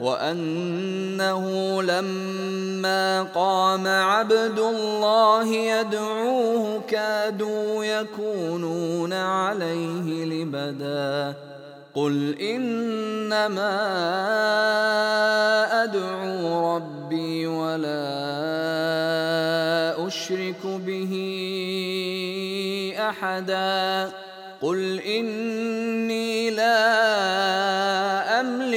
وأنه لما قام عبد الله يدعوه كادوا يكونون عليه لبدا. قل إنما أدعو ربي ولا أشرك به أحدا. قل إني لا